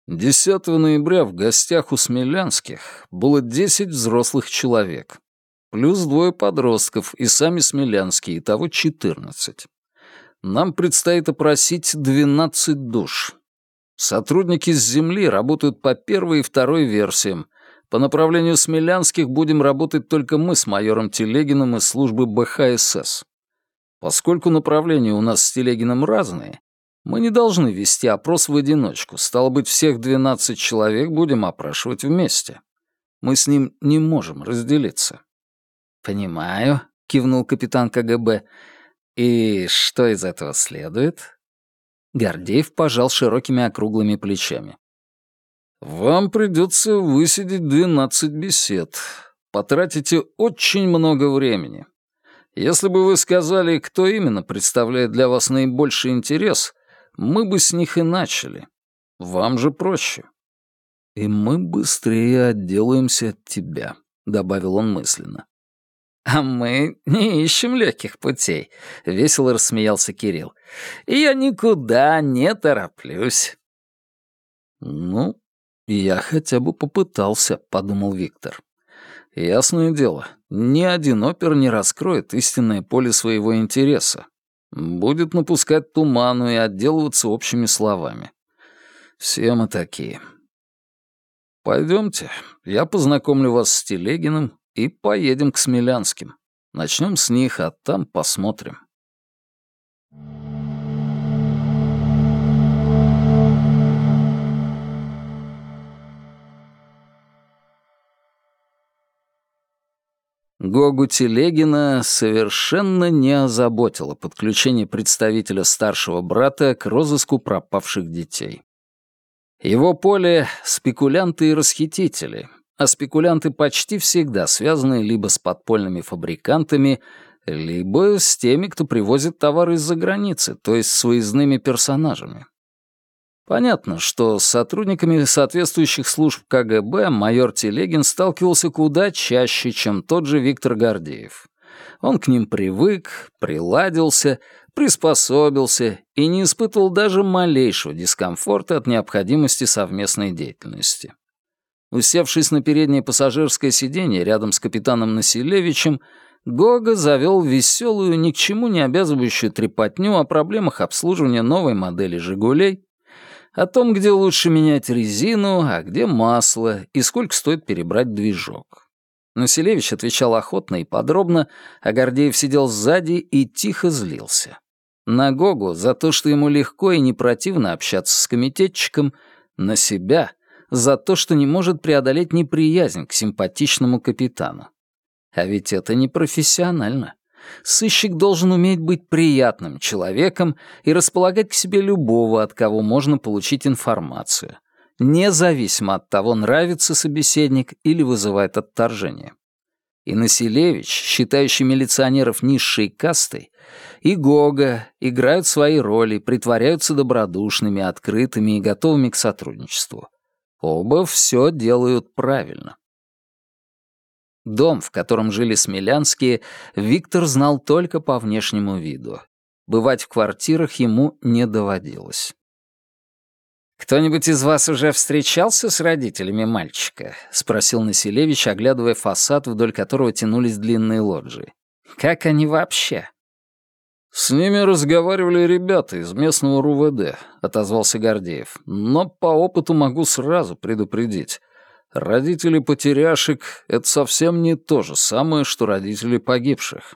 10 ноября в гостях у Смелянских было 10 взрослых человек, плюс двое подростков и сами Смелянские, того 14. Нам предстоит опросить 12 душ. Сотрудники с Земли работают по первой и второй версиям. По направлению Смелянских будем работать только мы с майором Телегиным из службы БХСС. Поскольку направления у нас с Телегиным разные, мы не должны вести опрос в одиночку. Стало быть, всех 12 человек будем опрашивать вместе. Мы с ним не можем разделиться». «Понимаю», — кивнул капитан КГБ. «И что из этого следует?» Гордеев пожал широкими округлыми плечами. «Вам придется высидеть 12 бесед. Потратите очень много времени. Если бы вы сказали, кто именно представляет для вас наибольший интерес, мы бы с них и начали. Вам же проще. И мы быстрее отделаемся от тебя, добавил он мысленно. «А мы не ищем легких путей», — весело рассмеялся Кирилл. «Я никуда не тороплюсь». «Ну, я хотя бы попытался», — подумал Виктор. Ясное дело, ни один опер не раскроет истинное поле своего интереса. Будет напускать туману и отделываться общими словами. Все мы такие. Пойдемте, я познакомлю вас с Телегиным и поедем к Смелянским. Начнем с них, а там посмотрим. Гогу Телегина совершенно не озаботило подключение представителя старшего брата к розыску пропавших детей. Его поле — спекулянты и расхитители, а спекулянты почти всегда связаны либо с подпольными фабрикантами, либо с теми, кто привозит товары из-за границы, то есть с выездными персонажами. Понятно, что с сотрудниками соответствующих служб КГБ майор Телегин сталкивался куда чаще, чем тот же Виктор Гордеев. Он к ним привык, приладился, приспособился и не испытывал даже малейшего дискомфорта от необходимости совместной деятельности. Усевшись на переднее пассажирское сиденье рядом с капитаном Населевичем, Гога завел веселую, ни к чему не обязывающую трепотню о проблемах обслуживания новой модели «Жигулей», о том, где лучше менять резину, а где масло, и сколько стоит перебрать движок. Населевич отвечал охотно и подробно, а Гордеев сидел сзади и тихо злился. На Гогу за то, что ему легко и не противно общаться с комитетчиком, на себя за то, что не может преодолеть неприязнь к симпатичному капитану. А ведь это не профессионально. Сыщик должен уметь быть приятным человеком и располагать к себе любого, от кого можно получить информацию, независимо от того, нравится собеседник или вызывает отторжение. И Населевич, считающий милиционеров низшей кастой, и Гога играют свои роли, притворяются добродушными, открытыми и готовыми к сотрудничеству. Оба все делают правильно. Дом, в котором жили Смелянские, Виктор знал только по внешнему виду. Бывать в квартирах ему не доводилось. «Кто-нибудь из вас уже встречался с родителями мальчика?» — спросил Населевич, оглядывая фасад, вдоль которого тянулись длинные лоджии. «Как они вообще?» «С ними разговаривали ребята из местного РУВД», — отозвался Гордеев. «Но по опыту могу сразу предупредить. Родители потеряшек — это совсем не то же самое, что родители погибших.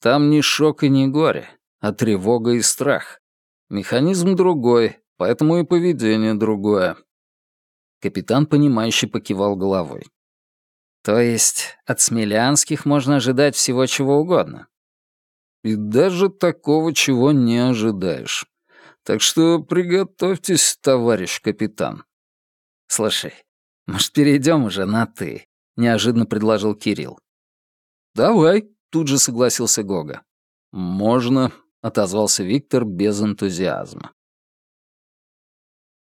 Там не шок и не горе, а тревога и страх. Механизм другой, поэтому и поведение другое». Капитан, понимающе покивал головой. «То есть от Смелянских можно ожидать всего чего угодно?» И даже такого, чего не ожидаешь. Так что приготовьтесь, товарищ капитан. Слушай, может, перейдем уже на «ты», — неожиданно предложил Кирилл. «Давай», — тут же согласился Гога. «Можно», — отозвался Виктор без энтузиазма.